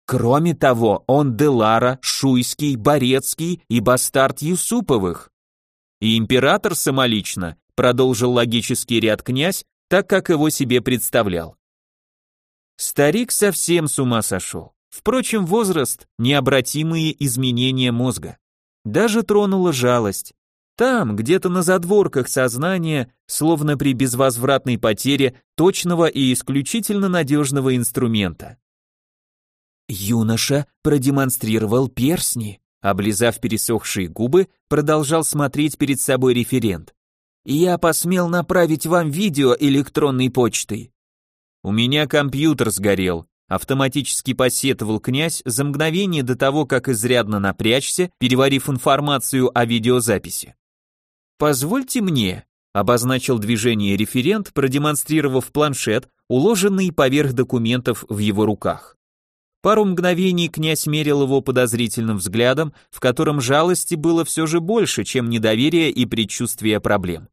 Кроме того, он Делара, Шуйский, Борецкий и бастард Юсуповых. И император самолично продолжил логический ряд князь, так как его себе представлял. Старик совсем с ума сошел. Впрочем, возраст – необратимые изменения мозга. Даже тронула жалость. Там, где-то на задворках сознания, словно при безвозвратной потере точного и исключительно надежного инструмента. Юноша продемонстрировал персни, облизав пересохшие губы, продолжал смотреть перед собой референт. «Я посмел направить вам видео электронной почтой». «У меня компьютер сгорел», автоматически посетовал князь за мгновение до того, как изрядно напрячься, переварив информацию о видеозаписи. «Позвольте мне», — обозначил движение референт, продемонстрировав планшет, уложенный поверх документов в его руках. Пару мгновений князь мерил его подозрительным взглядом, в котором жалости было все же больше, чем недоверия и предчувствия проблем.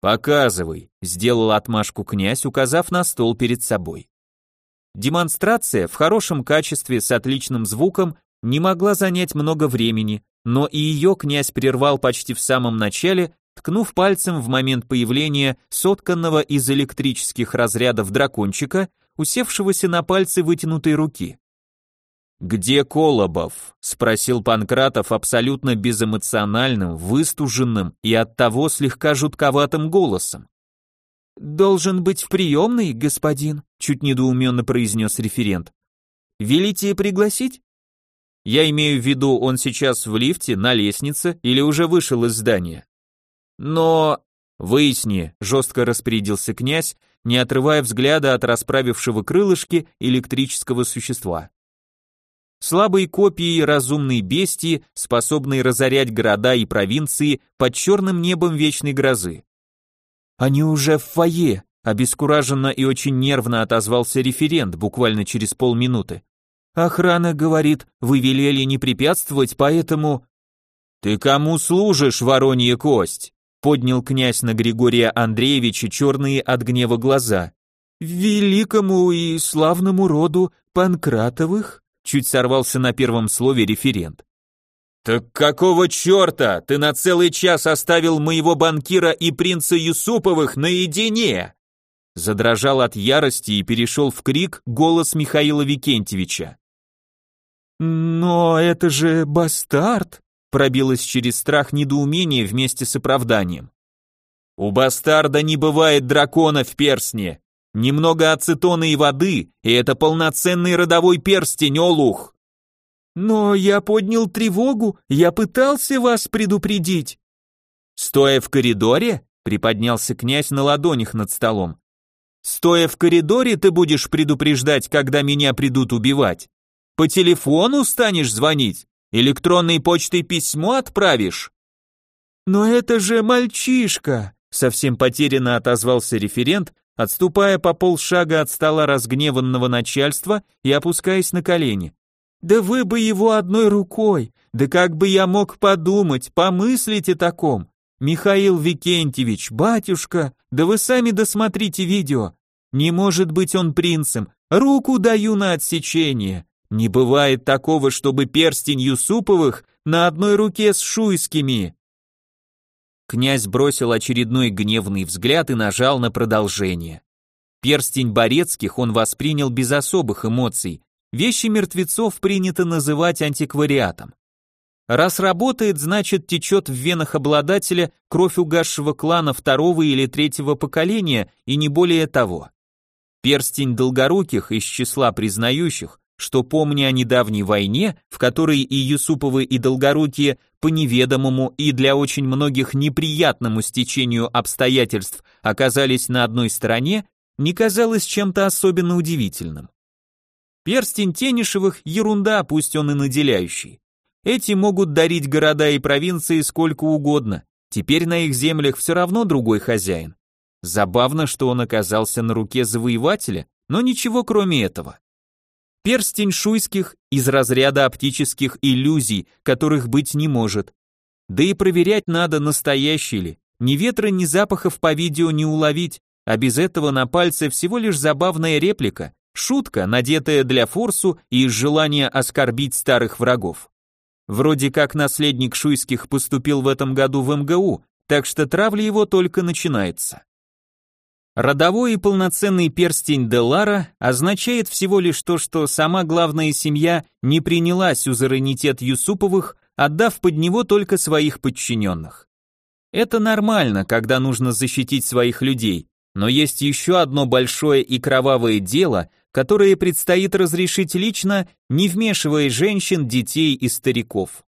«Показывай», — сделал отмашку князь, указав на стол перед собой. Демонстрация в хорошем качестве с отличным звуком не могла занять много времени, но и ее князь прервал почти в самом начале, ткнув пальцем в момент появления сотканного из электрических разрядов дракончика, усевшегося на пальцы вытянутой руки. «Где Колобов?» — спросил Панкратов абсолютно безэмоциональным, выстуженным и оттого слегка жутковатым голосом. «Должен быть в приемной, господин», — чуть недоуменно произнес референт. «Велите пригласить?» «Я имею в виду, он сейчас в лифте, на лестнице или уже вышел из здания?» «Но...» «Выясни», — жестко распорядился князь, не отрывая взгляда от расправившего крылышки электрического существа. Слабые копии разумной бестии, способные разорять города и провинции под черным небом вечной грозы. «Они уже в фойе», — обескураженно и очень нервно отозвался референт буквально через полминуты. «Охрана говорит, вы велели не препятствовать, поэтому...» «Ты кому служишь, воронья кость?» — поднял князь на Григория Андреевича черные от гнева глаза. «Великому и славному роду Панкратовых?» — чуть сорвался на первом слове референт. «Так какого черта ты на целый час оставил моего банкира и принца Юсуповых наедине?» Задрожал от ярости и перешел в крик голос Михаила Викентьевича. «Но это же бастард!» пробилось через страх недоумение вместе с оправданием. «У бастарда не бывает дракона в перстне. Немного ацетона и воды, и это полноценный родовой перстень, Олух!» «Но я поднял тревогу, я пытался вас предупредить». «Стоя в коридоре?» — приподнялся князь на ладонях над столом. «Стоя в коридоре ты будешь предупреждать, когда меня придут убивать? По телефону станешь звонить? Электронной почтой письмо отправишь?» «Но это же мальчишка!» Совсем потерянно отозвался референт, отступая по полшага от стола разгневанного начальства и опускаясь на колени. Да вы бы его одной рукой, да как бы я мог подумать, помыслить о таком. Михаил Викентьевич, батюшка, да вы сами досмотрите видео. Не может быть он принцем, руку даю на отсечение. Не бывает такого, чтобы перстень Юсуповых на одной руке с шуйскими. Князь бросил очередной гневный взгляд и нажал на продолжение. Перстень Борецких он воспринял без особых эмоций, Вещи мертвецов принято называть антиквариатом. Раз работает, значит течет в венах обладателя кровь угасшего клана второго или третьего поколения и не более того. Перстень долгоруких из числа признающих, что помня о недавней войне, в которой и Юсуповы, и Долгорукие по неведомому и для очень многих неприятному стечению обстоятельств оказались на одной стороне, не казалось чем-то особенно удивительным. Перстень Тенишевых – ерунда, пусть он и наделяющий. Эти могут дарить города и провинции сколько угодно, теперь на их землях все равно другой хозяин. Забавно, что он оказался на руке завоевателя, но ничего кроме этого. Перстень шуйских из разряда оптических иллюзий, которых быть не может. Да и проверять надо, настоящий ли. Ни ветра, ни запахов по видео не уловить, а без этого на пальце всего лишь забавная реплика, Шутка, надетая для форсу и из желания оскорбить старых врагов. Вроде как наследник Шуйских поступил в этом году в МГУ, так что травля его только начинается. Родовой и полноценный перстень Делара означает всего лишь то, что сама главная семья не приняла сюзеренитет Юсуповых, отдав под него только своих подчиненных. Это нормально, когда нужно защитить своих людей, но есть еще одно большое и кровавое дело, которое предстоит разрешить лично, не вмешивая женщин, детей и стариков.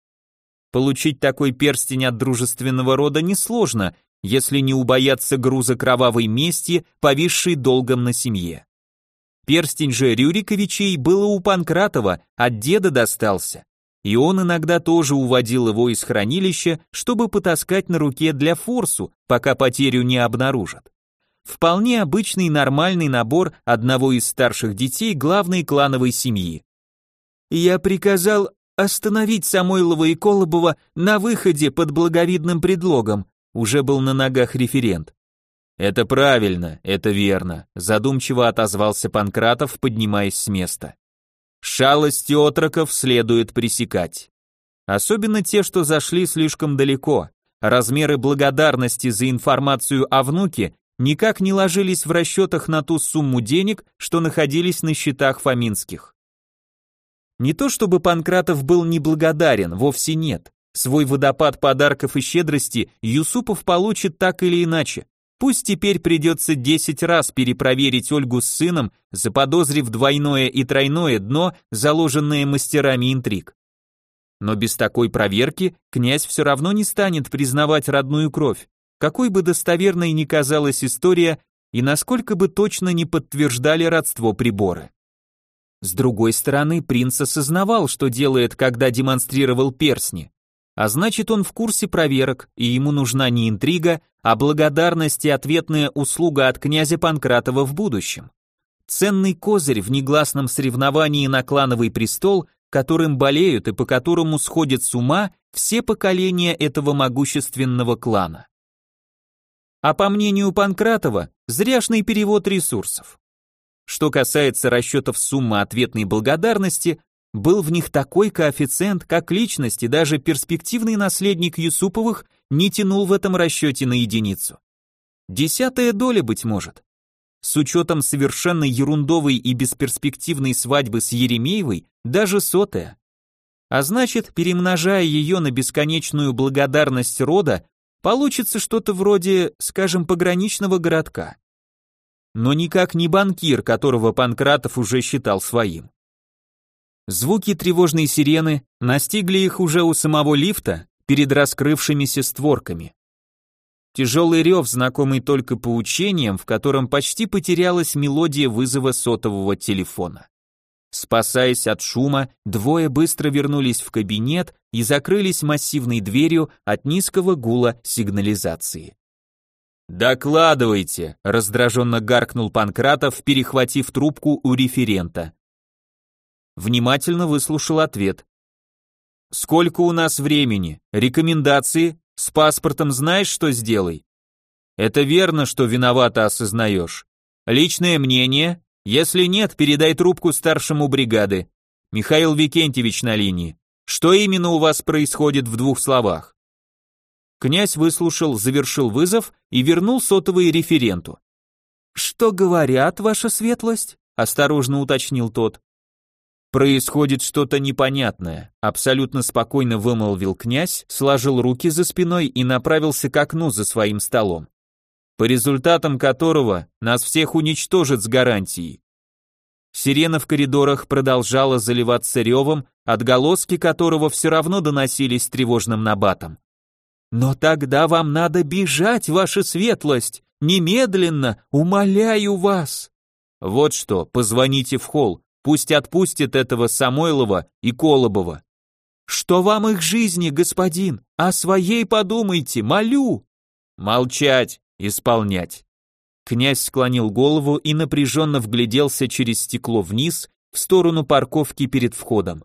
Получить такой перстень от дружественного рода несложно, если не убояться груза кровавой мести, повисшей долгом на семье. Перстень же Рюриковичей было у Панкратова, от деда достался. И он иногда тоже уводил его из хранилища, чтобы потаскать на руке для форсу, пока потерю не обнаружат. Вполне обычный нормальный набор одного из старших детей главной клановой семьи. Я приказал остановить Самойлова и Колобова на выходе под благовидным предлогом, уже был на ногах референт. Это правильно, это верно, задумчиво отозвался Панкратов, поднимаясь с места. Шалости отроков следует пресекать. Особенно те, что зашли слишком далеко. Размеры благодарности за информацию о внуке никак не ложились в расчетах на ту сумму денег, что находились на счетах Фоминских. Не то чтобы Панкратов был неблагодарен, вовсе нет. Свой водопад подарков и щедрости Юсупов получит так или иначе. Пусть теперь придется 10 раз перепроверить Ольгу с сыном, заподозрив двойное и тройное дно, заложенное мастерами интриг. Но без такой проверки князь все равно не станет признавать родную кровь, какой бы достоверной ни казалась история и насколько бы точно не подтверждали родство приборы. С другой стороны, принц осознавал, что делает, когда демонстрировал персни. А значит, он в курсе проверок, и ему нужна не интрига, а благодарность и ответная услуга от князя Панкратова в будущем. Ценный козырь в негласном соревновании на клановый престол, которым болеют и по которому сходят с ума все поколения этого могущественного клана. А по мнению Панкратова, зряшный перевод ресурсов. Что касается расчетов суммы ответной благодарности, был в них такой коэффициент, как личность и даже перспективный наследник Юсуповых не тянул в этом расчете на единицу. Десятая доля, быть может. С учетом совершенно ерундовой и бесперспективной свадьбы с Еремеевой, даже сотая. А значит, перемножая ее на бесконечную благодарность рода, получится что-то вроде, скажем, пограничного городка но никак не банкир, которого Панкратов уже считал своим. Звуки тревожной сирены настигли их уже у самого лифта перед раскрывшимися створками. Тяжелый рев, знакомый только по учениям, в котором почти потерялась мелодия вызова сотового телефона. Спасаясь от шума, двое быстро вернулись в кабинет и закрылись массивной дверью от низкого гула сигнализации. «Докладывайте», — раздраженно гаркнул Панкратов, перехватив трубку у референта. Внимательно выслушал ответ. «Сколько у нас времени? Рекомендации? С паспортом знаешь, что сделай?» «Это верно, что виновато осознаешь. Личное мнение? Если нет, передай трубку старшему бригады. Михаил Викентьевич на линии. Что именно у вас происходит в двух словах?» Князь выслушал, завершил вызов и вернул сотовый референту. «Что говорят, ваша светлость?» – осторожно уточнил тот. «Происходит что-то непонятное», – абсолютно спокойно вымолвил князь, сложил руки за спиной и направился к окну за своим столом. «По результатам которого нас всех уничтожат с гарантией». Сирена в коридорах продолжала заливаться ревом, отголоски которого все равно доносились тревожным набатом. Но тогда вам надо бежать, ваша светлость, немедленно, умоляю вас. Вот что, позвоните в холл, пусть отпустят этого Самойлова и Колобова. Что вам их жизни, господин? О своей подумайте, молю. Молчать, исполнять. Князь склонил голову и напряженно вгляделся через стекло вниз в сторону парковки перед входом.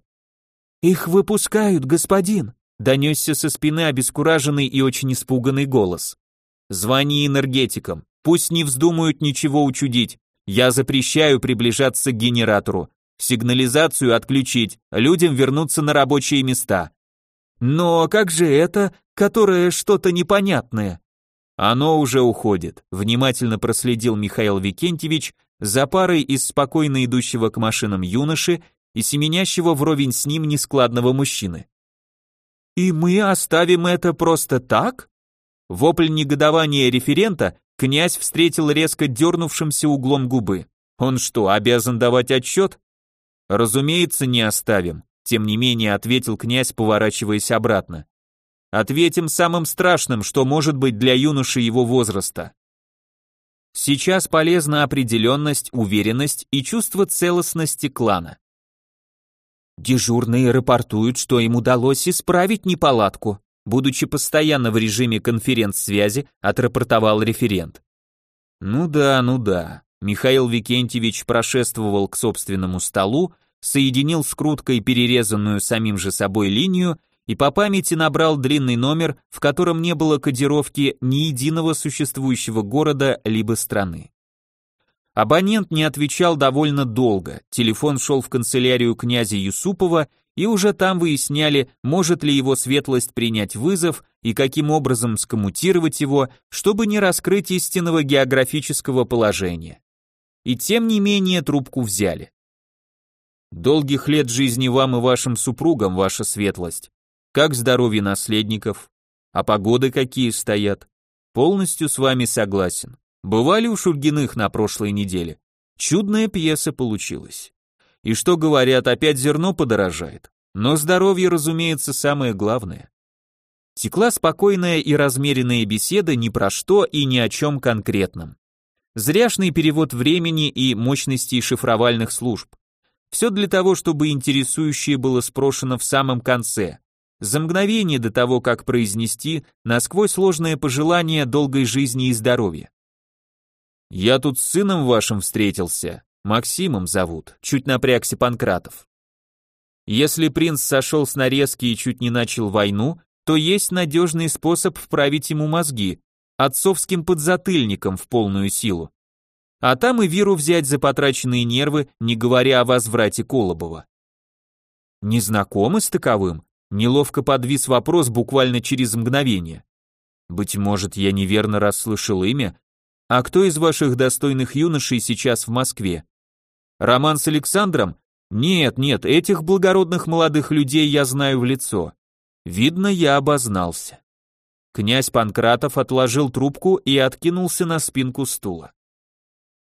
Их выпускают, господин донесся со спины обескураженный и очень испуганный голос. «Звони энергетикам, пусть не вздумают ничего учудить. Я запрещаю приближаться к генератору. Сигнализацию отключить, людям вернуться на рабочие места». «Но как же это, которое что-то непонятное?» «Оно уже уходит», — внимательно проследил Михаил Викентьевич за парой из спокойно идущего к машинам юноши и семенящего вровень с ним нескладного мужчины. «И мы оставим это просто так?» Вопль негодования референта князь встретил резко дернувшимся углом губы. «Он что, обязан давать отчет?» «Разумеется, не оставим», тем не менее ответил князь, поворачиваясь обратно. «Ответим самым страшным, что может быть для юноши его возраста. Сейчас полезна определенность, уверенность и чувство целостности клана. Дежурные рапортуют, что им удалось исправить неполадку. Будучи постоянно в режиме конференц-связи, отрапортовал референт. Ну да, ну да. Михаил Викентьевич прошествовал к собственному столу, соединил скруткой перерезанную самим же собой линию и по памяти набрал длинный номер, в котором не было кодировки ни единого существующего города либо страны. Абонент не отвечал довольно долго, телефон шел в канцелярию князя Юсупова, и уже там выясняли, может ли его светлость принять вызов и каким образом скоммутировать его, чтобы не раскрыть истинного географического положения. И тем не менее трубку взяли. Долгих лет жизни вам и вашим супругам, ваша светлость. Как здоровье наследников? А погоды какие стоят? Полностью с вами согласен. Бывали у Шульгиных на прошлой неделе. Чудная пьеса получилась. И что говорят, опять зерно подорожает. Но здоровье, разумеется, самое главное. Текла спокойная и размеренная беседа ни про что и ни о чем конкретном. Зряшный перевод времени и мощностей шифровальных служб. Все для того, чтобы интересующее было спрошено в самом конце, за мгновение до того, как произнести насквозь сложное пожелание долгой жизни и здоровья. «Я тут с сыном вашим встретился, Максимом зовут», чуть напрягся Панкратов. Если принц сошел с нарезки и чуть не начал войну, то есть надежный способ вправить ему мозги, отцовским подзатыльником в полную силу. А там и Виру взять за потраченные нервы, не говоря о возврате Колобова. Не знакомы с таковым? Неловко подвис вопрос буквально через мгновение. Быть может, я неверно расслышал имя, а кто из ваших достойных юношей сейчас в Москве? Роман с Александром? Нет, нет, этих благородных молодых людей я знаю в лицо. Видно, я обознался. Князь Панкратов отложил трубку и откинулся на спинку стула.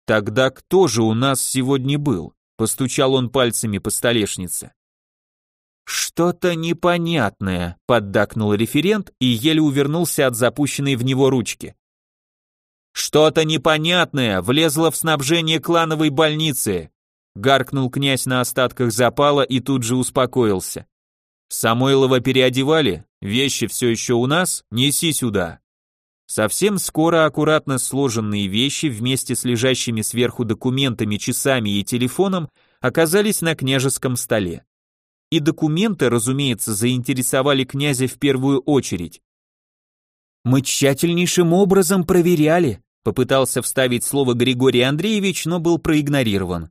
Тогда кто же у нас сегодня был? Постучал он пальцами по столешнице. Что-то непонятное, поддакнул референт и еле увернулся от запущенной в него ручки. Что-то непонятное влезло в снабжение клановой больницы. Гаркнул князь на остатках запала и тут же успокоился. Самойлова переодевали, вещи все еще у нас, неси сюда. Совсем скоро аккуратно сложенные вещи вместе с лежащими сверху документами, часами и телефоном оказались на княжеском столе. И документы, разумеется, заинтересовали князя в первую очередь. Мы тщательнейшим образом проверяли, попытался вставить слово Григорий Андреевич, но был проигнорирован.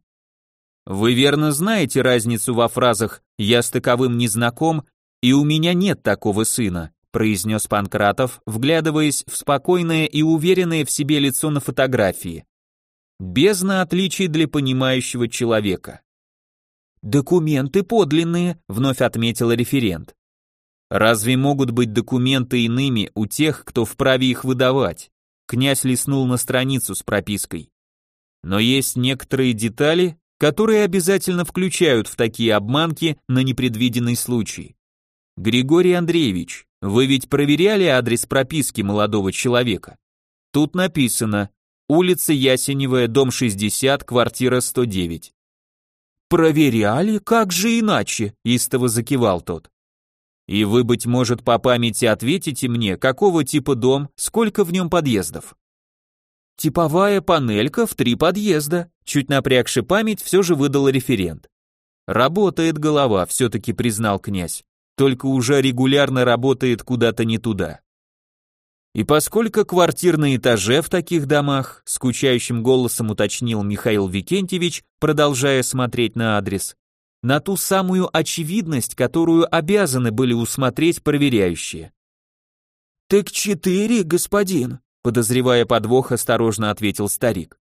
Вы верно знаете разницу во фразах «я с таковым не знаком» и «у меня нет такого сына», произнес Панкратов, вглядываясь в спокойное и уверенное в себе лицо на фотографии. Бездна отличий для понимающего человека. «Документы подлинные», — вновь отметил референт. Разве могут быть документы иными у тех, кто вправе их выдавать? Князь листнул на страницу с пропиской. Но есть некоторые детали, которые обязательно включают в такие обманки на непредвиденный случай. Григорий Андреевич, вы ведь проверяли адрес прописки молодого человека? Тут написано улица Ясеневая, дом 60, квартира 109. Проверяли, как же иначе, истово закивал тот. И вы, быть может, по памяти ответите мне, какого типа дом, сколько в нем подъездов. Типовая панелька в три подъезда, чуть напрягши память, все же выдал референт. Работает голова, все-таки признал князь, только уже регулярно работает куда-то не туда. И поскольку квартир на этаже в таких домах, скучающим голосом уточнил Михаил Викентьевич, продолжая смотреть на адрес, на ту самую очевидность, которую обязаны были усмотреть проверяющие. «Так четыре, господин», — подозревая подвох, осторожно ответил старик.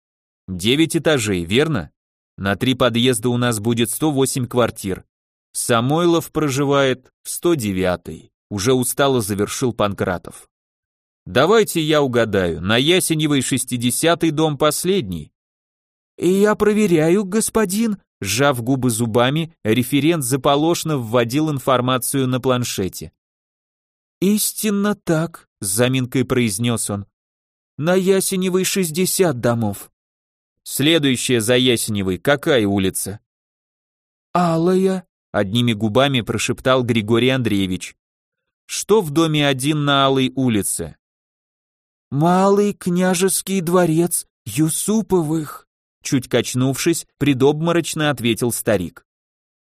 «Девять этажей, верно? На три подъезда у нас будет 108 квартир. Самойлов проживает в 109-й», — уже устало завершил Панкратов. «Давайте я угадаю, на Ясеневой 60-й дом последний». «И я проверяю, господин», Сжав губы зубами, референт заполошно вводил информацию на планшете. «Истинно так», — с заминкой произнес он. На Ясеневой 60 домов. Следующая за Ясеневой какая улица? Алая, одними губами прошептал Григорий Андреевич. Что в доме один на Алой улице? Малый княжеский дворец Юсуповых, чуть качнувшись, предобморочно ответил старик.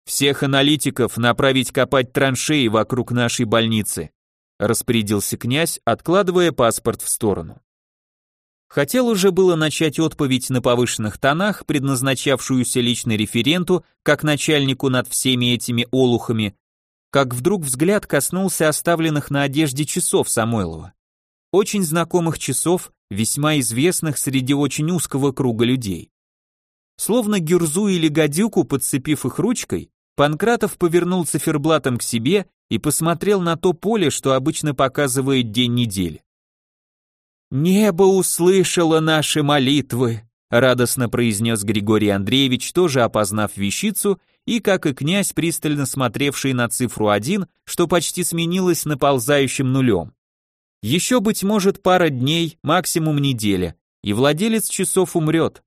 Всех аналитиков направить копать траншеи вокруг нашей больницы, распорядился князь, откладывая паспорт в сторону. Хотел уже было начать отповедь на повышенных тонах, предназначавшуюся лично референту, как начальнику над всеми этими олухами, как вдруг взгляд коснулся оставленных на одежде часов Самойлова. Очень знакомых часов, весьма известных среди очень узкого круга людей. Словно гюрзу или гадюку, подцепив их ручкой, Панкратов повернул циферблатом к себе и посмотрел на то поле, что обычно показывает день недели. «Небо услышало наши молитвы», радостно произнес Григорий Андреевич, тоже опознав вещицу, и, как и князь, пристально смотревший на цифру 1, что почти сменилось наползающим нулем. Еще, быть может, пара дней, максимум неделя, и владелец часов умрет.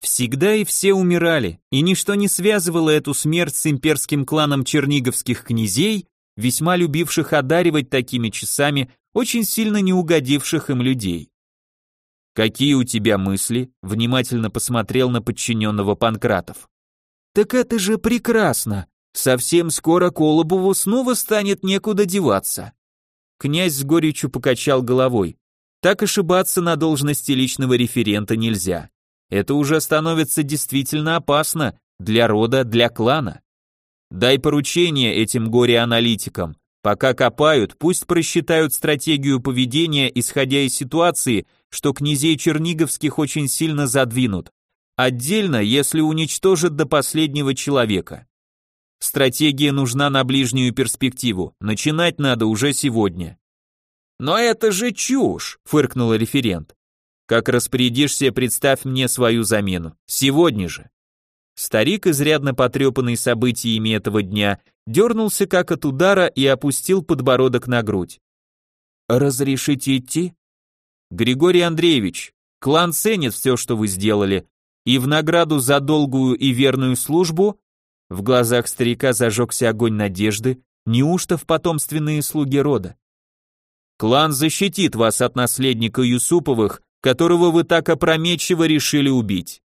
Всегда и все умирали, и ничто не связывало эту смерть с имперским кланом черниговских князей, весьма любивших одаривать такими часами очень сильно не угодивших им людей. «Какие у тебя мысли?» — внимательно посмотрел на подчиненного Панкратов. «Так это же прекрасно! Совсем скоро Колобову снова станет некуда деваться!» Князь с горечью покачал головой. Так ошибаться на должности личного референта нельзя. Это уже становится действительно опасно для рода, для клана. Дай поручение этим горе-аналитикам, Пока копают, пусть просчитают стратегию поведения, исходя из ситуации, что князей Черниговских очень сильно задвинут. Отдельно, если уничтожат до последнего человека. Стратегия нужна на ближнюю перспективу, начинать надо уже сегодня. Но это же чушь, фыркнул референт. Как распорядишься, представь мне свою замену. Сегодня же. Старик, изрядно потрепанный событиями этого дня, дернулся как от удара и опустил подбородок на грудь. «Разрешите идти?» «Григорий Андреевич, клан ценит все, что вы сделали, и в награду за долгую и верную службу...» В глазах старика зажегся огонь надежды, неужто в потомственные слуги рода? «Клан защитит вас от наследника Юсуповых, которого вы так опрометчиво решили убить.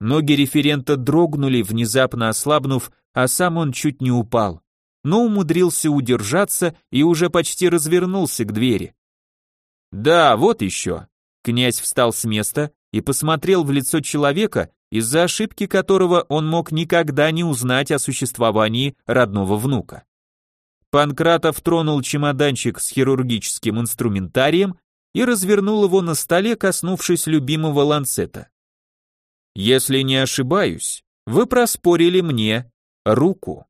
Ноги референта дрогнули, внезапно ослабнув, а сам он чуть не упал. Но умудрился удержаться и уже почти развернулся к двери. «Да, вот еще». Князь встал с места и посмотрел в лицо человека, из-за ошибки которого он мог никогда не узнать о существовании родного внука. Панкратов тронул чемоданчик с хирургическим инструментарием и развернул его на столе, коснувшись любимого ланцета. Если не ошибаюсь, вы проспорили мне руку.